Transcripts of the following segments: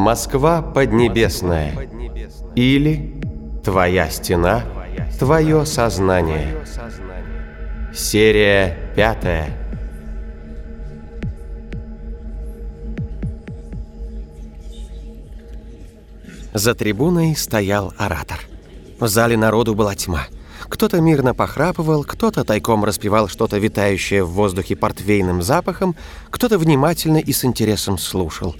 Москва Поднебесная или Твоя стена, Твое сознание. Серия пятая. За трибуной стоял оратор. В зале народу была тьма. Кто-то мирно похрапывал, кто-то тайком распевал что-то витающее в воздухе портвейным запахом, кто-то внимательно и с интересом слушал.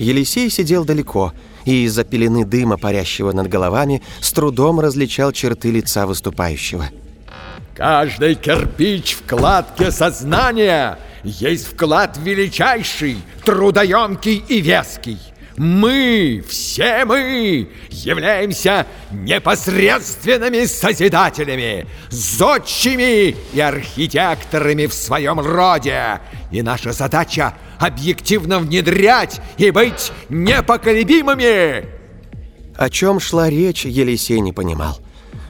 Елисей сидел далеко и из-за пелены дыма, парящего над головами, с трудом различал черты лица выступающего. Каждый кирпич в кладке сознания есть вклад величайший, трудоемкий и веский. Мы, все мы, являемся непосредственными созидателями, зодчими и архитекторами в своем роде. И наша задача — объективно внедрять и быть непоколебимыми. О чем шла речь, Елисей не понимал.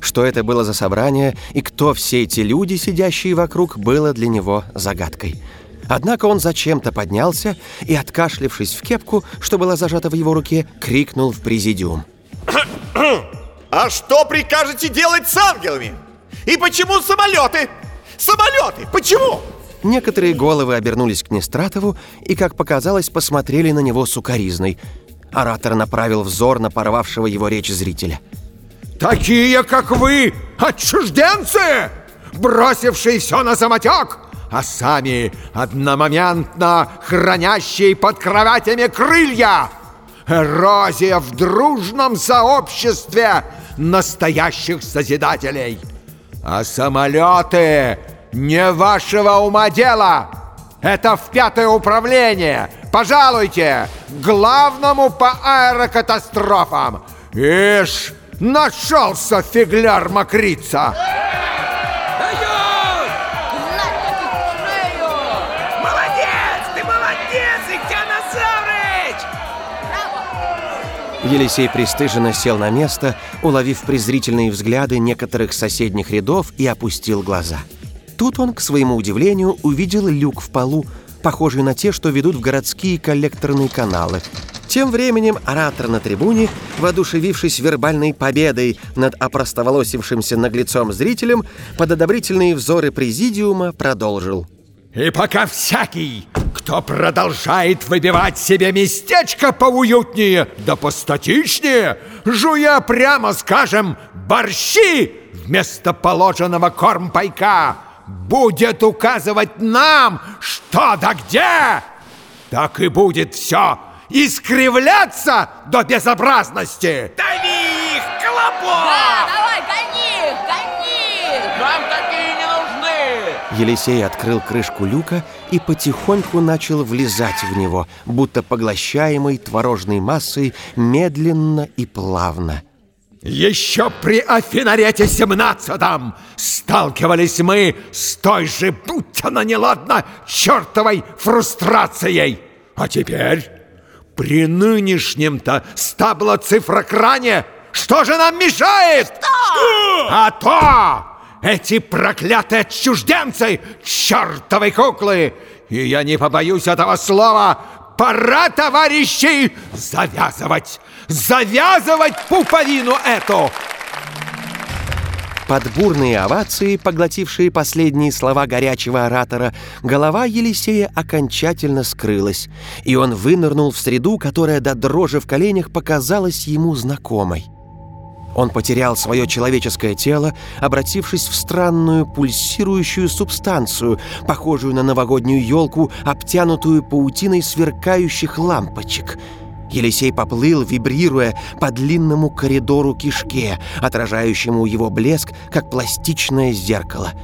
Что это было за собрание и кто все эти люди, сидящие вокруг, было для него загадкой – Однако он зачем-то поднялся и, откашлившись в кепку, что была зажата в его руке, крикнул в президиум. «А что прикажете делать с ангелами? И почему самолеты? Самолеты! Почему?» Некоторые головы обернулись к Нестратову и, как показалось, посмотрели на него сукоризной. Оратор направил взор на порвавшего его речь зрителя. «Такие, как вы, отчужденцы, бросившие все на самотек!» а сами одномоментно хранящие под кроватями крылья. Эрозия в дружном сообществе настоящих созидателей. А самолеты не вашего ума дело. Это в пятое управление. Пожалуйте, главному по аэрокатастрофам. Ишь, нашелся фигляр мокрица. Елисей пристыженно сел на место, уловив презрительные взгляды некоторых соседних рядов и опустил глаза. Тут он, к своему удивлению, увидел люк в полу, похожий на те, что ведут в городские коллекторные каналы. Тем временем оратор на трибуне, воодушевившись вербальной победой над опростоволосившимся наглецом зрителем, под одобрительные взоры президиума продолжил. «И пока всякий, кто продолжает выбивать себе местечко поуютнее да постатичнее, жуя, прямо скажем, борщи вместо положенного кормпайка, будет указывать нам, что да где, так и будет все искривляться до безобразности. Дави их, колобок! Да, давай, гони их, гони их! Нам такие не нужны! Елисей открыл крышку люка и потихоньку начал влезать в него, будто поглощаемый творожной массой медленно и плавно. Еще при Афинарете 17 сталкивались мы с той же, будь она неладна, чертовой фрустрацией. А теперь при нынешнем-то стаблоцифрокране что же нам мешает? Что? А то! Эти проклятые отчужденцы, чертовы куклы! И я не побоюсь этого слова, пора, товарищи, завязывать! Завязывать пуповину эту! Под бурные овации, поглотившие последние слова горячего оратора, голова Елисея окончательно скрылась, и он вынырнул в среду, которая до дрожи в коленях показалась ему знакомой. Он потерял свое человеческое тело, обратившись в странную пульсирующую субстанцию, похожую на новогоднюю елку, обтянутую паутиной сверкающих лампочек — Елисей поплыл, вибрируя по длинному коридору кишке, отражающему его блеск, как пластичное зеркало —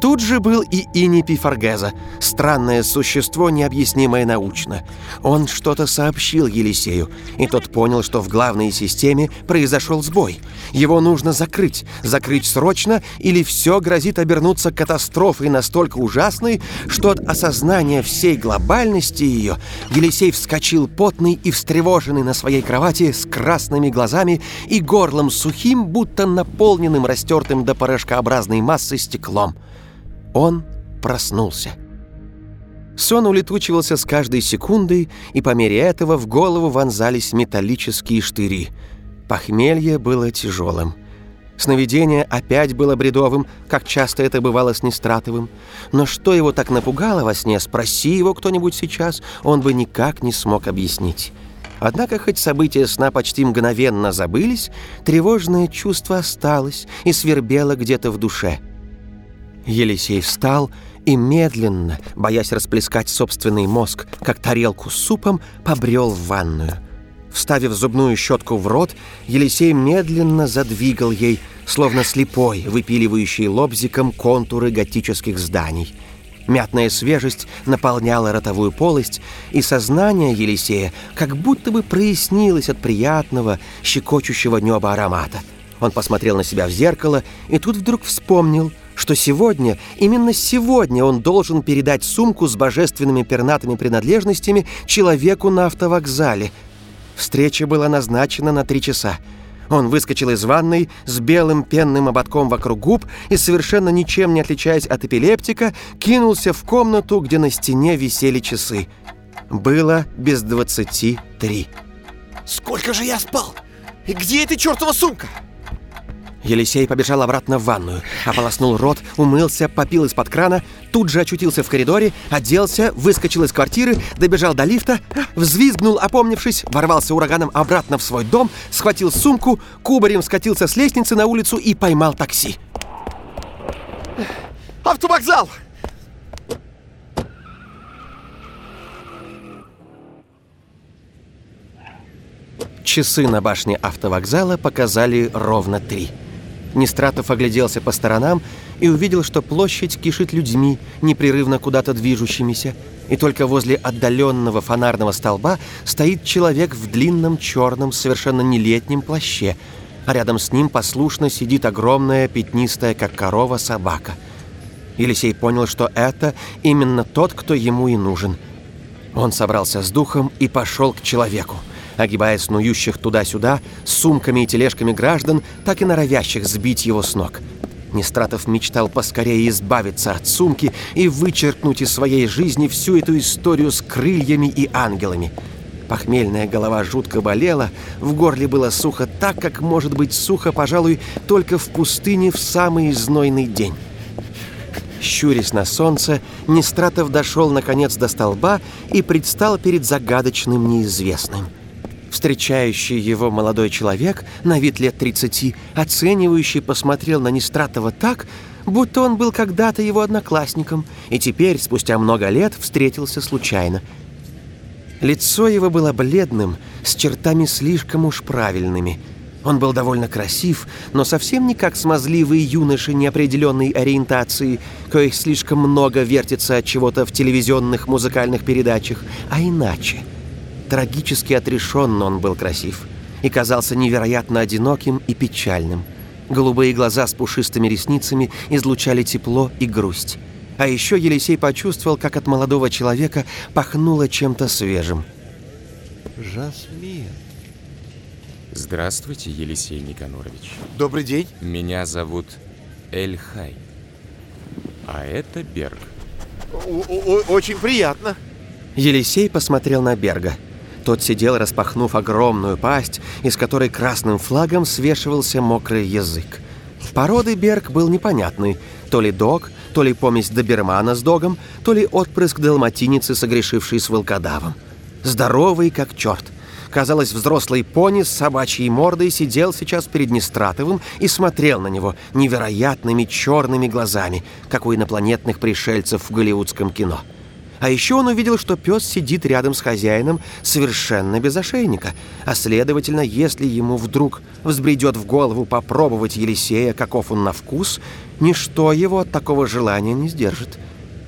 Тут же был и Инипи Фаргеза, странное существо, необъяснимое научно. Он что-то сообщил Елисею, и тот понял, что в главной системе произошел сбой. Его нужно закрыть, закрыть срочно, или все грозит обернуться катастрофой настолько ужасной, что от осознания всей глобальности ее Елисей вскочил потный и встревоженный на своей кровати с красными глазами и горлом сухим, будто наполненным растертым до порошкообразной массы стеклом. Он проснулся. Сон улетучивался с каждой секундой, и по мере этого в голову вонзались металлические штыри. Похмелье было тяжелым. Сновидение опять было бредовым, как часто это бывало с Нестратовым. Но что его так напугало во сне, спроси его кто-нибудь сейчас, он бы никак не смог объяснить. Однако, хоть события сна почти мгновенно забылись, тревожное чувство осталось и свербело где-то в душе. Елисей встал и медленно, боясь расплескать собственный мозг, как тарелку с супом, побрел в ванную. Вставив зубную щетку в рот, Елисей медленно задвигал ей, словно слепой, выпиливающий лобзиком контуры готических зданий – Мятная свежесть наполняла ротовую полость, и сознание Елисея как будто бы прояснилось от приятного, щекочущего неба аромата. Он посмотрел на себя в зеркало и тут вдруг вспомнил, что сегодня, именно сегодня он должен передать сумку с божественными пернатыми принадлежностями человеку на автовокзале. Встреча была назначена на три часа. Он выскочил из ванной с белым пенным ободком вокруг губ и, совершенно ничем не отличаясь от эпилептика, кинулся в комнату, где на стене висели часы. Было без двадцати три. Сколько же я спал? И где эта чертова сумка? Елисей побежал обратно в ванную, ополоснул рот, умылся, попил из-под крана, тут же очутился в коридоре, оделся, выскочил из квартиры, добежал до лифта, взвизгнул, опомнившись, ворвался ураганом обратно в свой дом, схватил сумку, кубарем скатился с лестницы на улицу и поймал такси. Автовокзал! Часы на башне автовокзала показали ровно три. Нестратов огляделся по сторонам и увидел, что площадь кишит людьми, непрерывно куда-то движущимися, и только возле отдаленного фонарного столба стоит человек в длинном черном, совершенно нелетнем плаще, а рядом с ним послушно сидит огромная пятнистая, как корова, собака. Елисей понял, что это именно тот, кто ему и нужен. Он собрался с духом и пошел к человеку огибая снующих туда-сюда с сумками и тележками граждан, так и норовящих сбить его с ног. Нестратов мечтал поскорее избавиться от сумки и вычеркнуть из своей жизни всю эту историю с крыльями и ангелами. Похмельная голова жутко болела, в горле было сухо так, как может быть сухо, пожалуй, только в пустыне в самый знойный день. Щурясь на солнце, Нестратов дошел наконец до столба и предстал перед загадочным неизвестным – Встречающий его молодой человек, на вид лет 30, оценивающий, посмотрел на Нестратова так, будто он был когда-то его одноклассником и теперь, спустя много лет, встретился случайно. Лицо его было бледным, с чертами слишком уж правильными. Он был довольно красив, но совсем не как смазливые юноши неопределенной ориентации, коих слишком много вертится от чего-то в телевизионных музыкальных передачах, а иначе – Трагически отрешенно он был красив и казался невероятно одиноким и печальным. Голубые глаза с пушистыми ресницами излучали тепло и грусть. А еще Елисей почувствовал, как от молодого человека пахнуло чем-то свежим. Жасмин. Здравствуйте, Елисей Никанорович. Добрый день. Меня зовут Эльхай. А это Берг. О -о Очень приятно. Елисей посмотрел на Берга. Тот сидел, распахнув огромную пасть, из которой красным флагом свешивался мокрый язык. Породы Берг был непонятный. То ли дог, то ли помесь добермана с догом, то ли отпрыск далматиницы, согрешивший с волкодавом. Здоровый, как черт. Казалось, взрослый пони с собачьей мордой сидел сейчас перед Нестратовым и смотрел на него невероятными черными глазами, как у инопланетных пришельцев в голливудском кино. — а еще он увидел, что пес сидит рядом с хозяином совершенно без ошейника. А следовательно, если ему вдруг взбредет в голову попробовать Елисея, каков он на вкус, ничто его от такого желания не сдержит.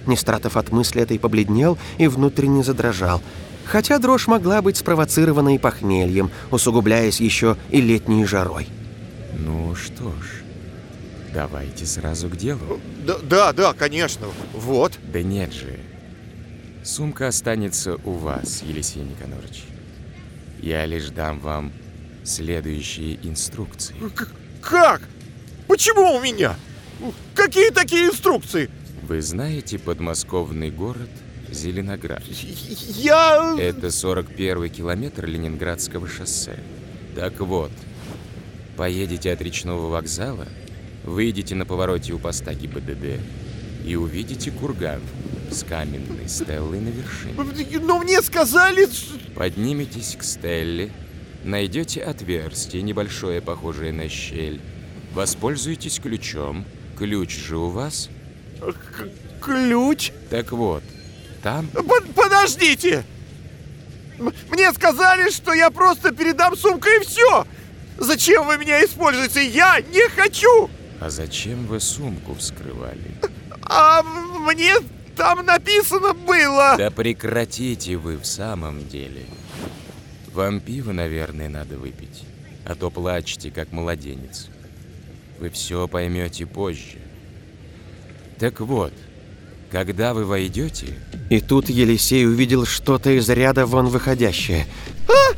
Нестратов от мысли этой побледнел и внутренне задрожал. Хотя дрожь могла быть спровоцирована и похмельем, усугубляясь еще и летней жарой. Ну что ж, давайте сразу к делу. Да, да, да, конечно. Вот. Да нет же. Сумка останется у вас, Елисей Никонорович. Я лишь дам вам следующие инструкции. К как? Почему у меня? Какие такие инструкции? Вы знаете подмосковный город Зеленоград. Я... Это 41-й километр Ленинградского шоссе. Так вот, поедете от речного вокзала, выйдете на повороте у поста ГИБДД и увидите курган с каменной стеллой на вершине. Но мне сказали... Подниметесь к стелле, найдете отверстие, небольшое, похожее на щель. Воспользуйтесь ключом. Ключ же у вас? Ключ? Так вот, там Под- подождите! Мне сказали, что я просто передам сумку и все! Зачем вы меня используете? Я не хочу! А зачем вы сумку вскрывали? А мне там написано было... Да прекратите вы в самом деле. Вам пиво, наверное, надо выпить, а то плачете, как младенец. Вы все поймете позже. Так вот, когда вы войдете, И тут Елисей увидел что-то из ряда вон выходящее. А?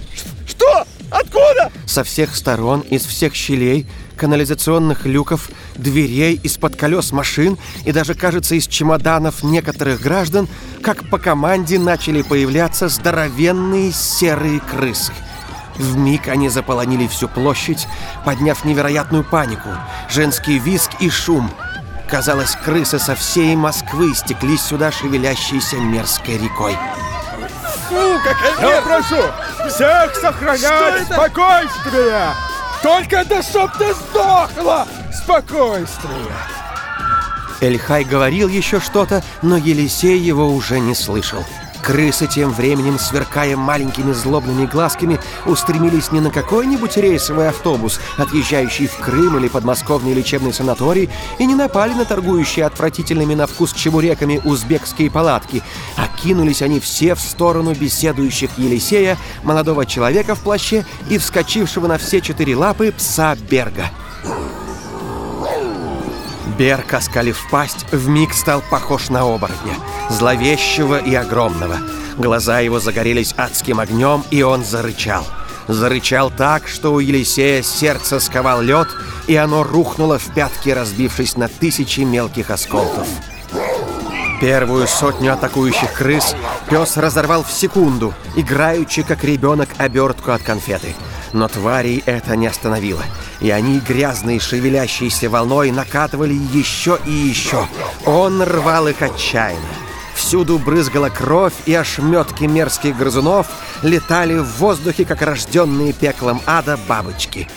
Что? Откуда? Со всех сторон, из всех щелей, канализационных люков, дверей, из-под колес машин и даже, кажется, из чемоданов некоторых граждан, как по команде начали появляться здоровенные серые крысы. В миг они заполонили всю площадь, подняв невероятную панику, женский визг и шум. Казалось, крысы со всей Москвы стеклись сюда шевелящейся мерзкой рекой. Фу, какая Я прошу всех сохранять спокойствие! Только да чтоб ты сдохла! Спокойствие! Эльхай говорил еще что-то, но Елисей его уже не слышал. Крысы тем временем, сверкая маленькими злобными глазками, устремились не на какой-нибудь рейсовый автобус, отъезжающий в Крым или подмосковный лечебный санаторий, и не напали на торгующие отвратительными на вкус чебуреками узбекские палатки, а кинулись они все в сторону беседующих Елисея, молодого человека в плаще и вскочившего на все четыре лапы пса Берга. Берг, оскалив пасть, вмиг стал похож на оборотня, зловещего и огромного. Глаза его загорелись адским огнем, и он зарычал. Зарычал так, что у Елисея сердце сковал лед, и оно рухнуло в пятки, разбившись на тысячи мелких осколков. Первую сотню атакующих крыс пес разорвал в секунду, играючи, как ребенок, обертку от конфеты. Но тварей это не остановило, и они, грязные, шевелящиеся волной, накатывали еще и еще. Он рвал их отчаянно. Всюду брызгала кровь, и ошметки мерзких грызунов летали в воздухе, как рожденные пеклом ада бабочки.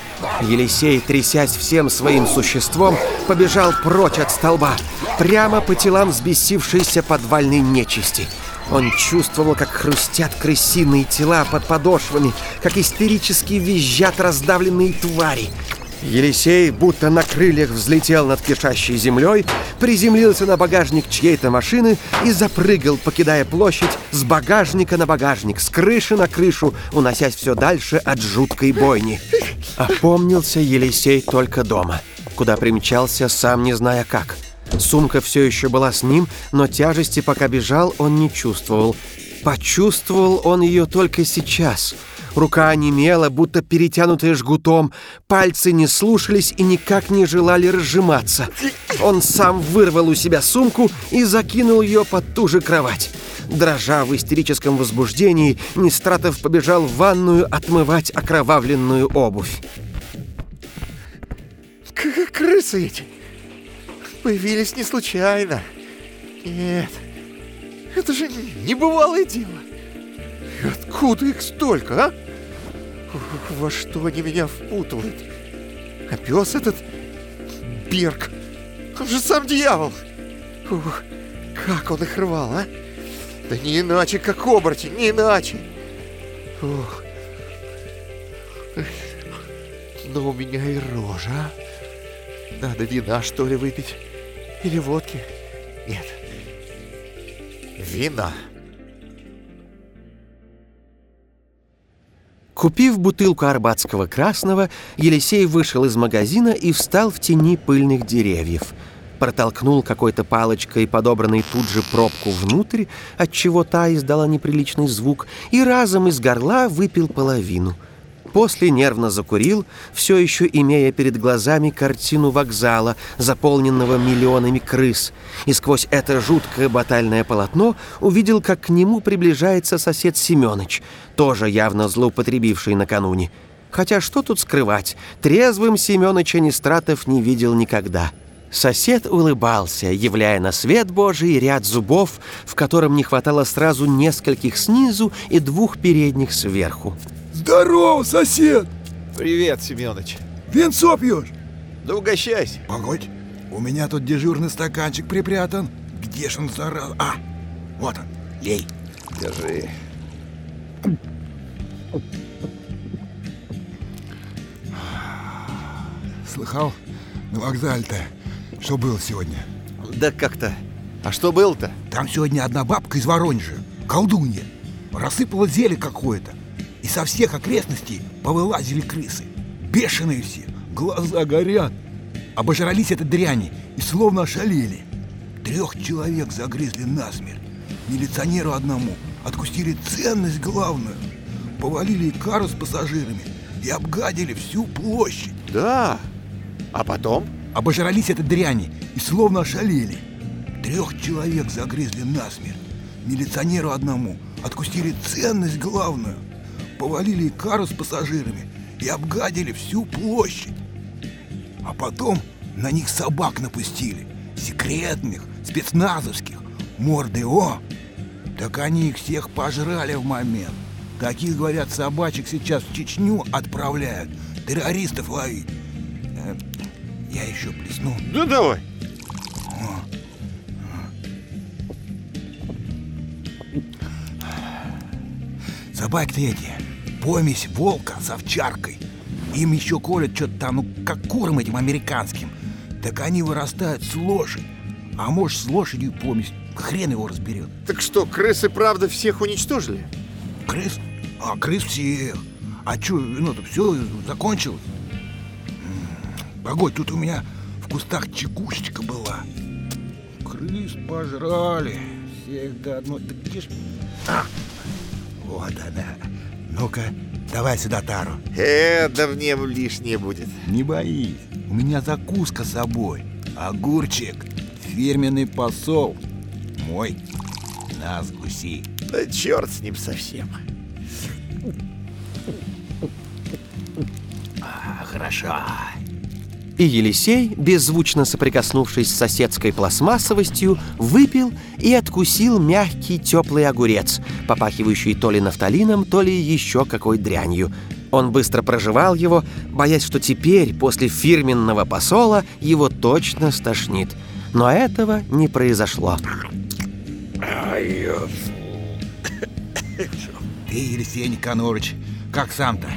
Елисей, трясясь всем своим существом, побежал прочь от столба, прямо по телам взбесившейся подвальной нечисти. Он чувствовал, как хрустят крысиные тела под подошвами, как истерически визжат раздавленные твари. Елисей, будто на крыльях взлетел над кишащей землей, приземлился на багажник чьей-то машины и запрыгал, покидая площадь с багажника на багажник, с крыши на крышу, уносясь все дальше от жуткой бойни. Опомнился Елисей только дома, куда примчался, сам не зная как. Сумка все еще была с ним, но тяжести, пока бежал, он не чувствовал. Почувствовал он ее только сейчас. Рука онемела, будто перетянутая жгутом, пальцы не слушались и никак не желали разжиматься. Он сам вырвал у себя сумку и закинул ее под ту же кровать. Дрожа в истерическом возбуждении, Нестратов побежал в ванную отмывать окровавленную обувь. К- крысы эти появились не случайно. Нет, это же небывалое дело. И Откуда их столько, а? Во что они меня впутывают? А пес этот Берг, он же сам дьявол. Ух, как он их рвал, а? Да не иначе, как оборотень, не иначе. Ух. Но у меня и рожа? Надо вина, что ли, выпить? Или водки? Нет. Вина. Купив бутылку арбатского красного, Елисей вышел из магазина и встал в тени пыльных деревьев. Протолкнул какой-то палочкой подобранной тут же пробку внутрь, отчего та издала неприличный звук, и разом из горла выпил половину. После нервно закурил, все еще имея перед глазами картину вокзала, заполненного миллионами крыс, и сквозь это жуткое батальное полотно увидел, как к нему приближается сосед Семёныч, тоже явно злоупотребивший накануне. Хотя что тут скрывать, трезвым Семёныча Нестратов не видел никогда. Сосед улыбался, являя на свет Божий ряд зубов, в котором не хватало сразу нескольких снизу и двух передних сверху. Здорово, сосед! Привет, Семёныч. Венцо пьешь? Да угощайся. Погодь, у меня тут дежурный стаканчик припрятан. Где ж он, зараза? А, вот он, лей. Держи. Слыхал? На вокзале-то, что было сегодня? Да как-то. А что было-то? Там сегодня одна бабка из Воронежа, колдунья, рассыпала зелье какое-то. И со всех окрестностей повылазили крысы. Бешеные все, глаза горят. Обожрались этой дряни и словно ошалели. Трех человек загрызли насмерть. Милиционеру одному откусили ценность главную. Повалили кару с пассажирами и обгадили всю площадь. Да. А потом? Обожрались этой дряни и словно ошалели. Трех человек загрызли насмерть. Милиционеру одному откусили ценность главную. Повалили кару с пассажирами и обгадили всю площадь. А потом на них собак напустили. Секретных, спецназовских. Морды о! Так они их всех пожрали в момент. Таких, говорят, собачек сейчас в Чечню отправляют. Террористов ловить. Э, Я еще плесну. Да давай. Собаки-то эти, помесь волка с овчаркой. Им еще колят что-то там, ну, как курам этим американским. Так они вырастают с лошадь. А может, с лошадью помесь, хрен его разберет. Так что, крысы правда всех уничтожили? Крыс? А, крыс всех. А что, ну-то все закончилось? Погодь, тут у меня в кустах чекушечка была. Крыс пожрали. Всех до одной. Да где ж... А, вот она. Ну-ка, давай сюда тару. Э, да мне лишнее будет. Не боись, у меня закуска с собой. Огурчик, фирменный посол. Мой. Нас гуси. Да черт с ним совсем. А, хорошо. И Елисей, беззвучно соприкоснувшись с соседской пластмассовостью, выпил и откусил мягкий теплый огурец, попахивающий то ли нафталином, то ли еще какой дрянью. Он быстро прожевал его, боясь, что теперь, после фирменного посола, его точно стошнит. Но этого не произошло. Ты, Елисей Никонорович, как сам-то?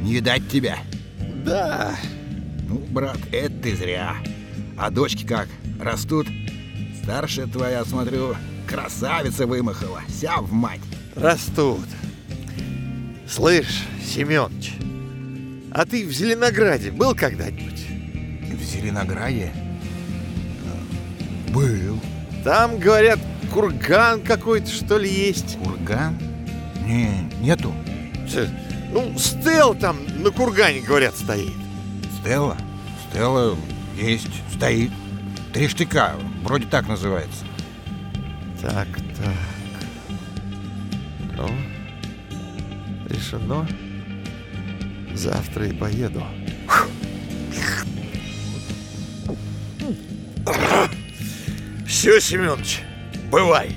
Не видать тебя? Да. Ну, брат, это ты зря. А дочки как, растут? Старшая твоя, смотрю, красавица вымахала, вся в мать. Растут. Слышь, Семёныч, а ты в Зеленограде был когда-нибудь? В Зеленограде? Был. Там, говорят, курган какой-то, что ли, есть. Курган? Не, нету. Ну, стел там на кургане, говорят, стоит. Стелла? Стелла есть, стоит. Три штыка, вроде так называется. Так, так. Ну, решено. Завтра и поеду. Все, Семенович, бывай.